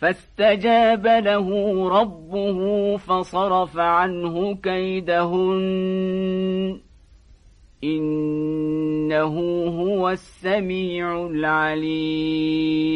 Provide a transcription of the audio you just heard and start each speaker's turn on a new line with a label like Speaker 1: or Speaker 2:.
Speaker 1: فاستجاب له ربه فصرف عنه كيدهن. إنه هو السميع العليم.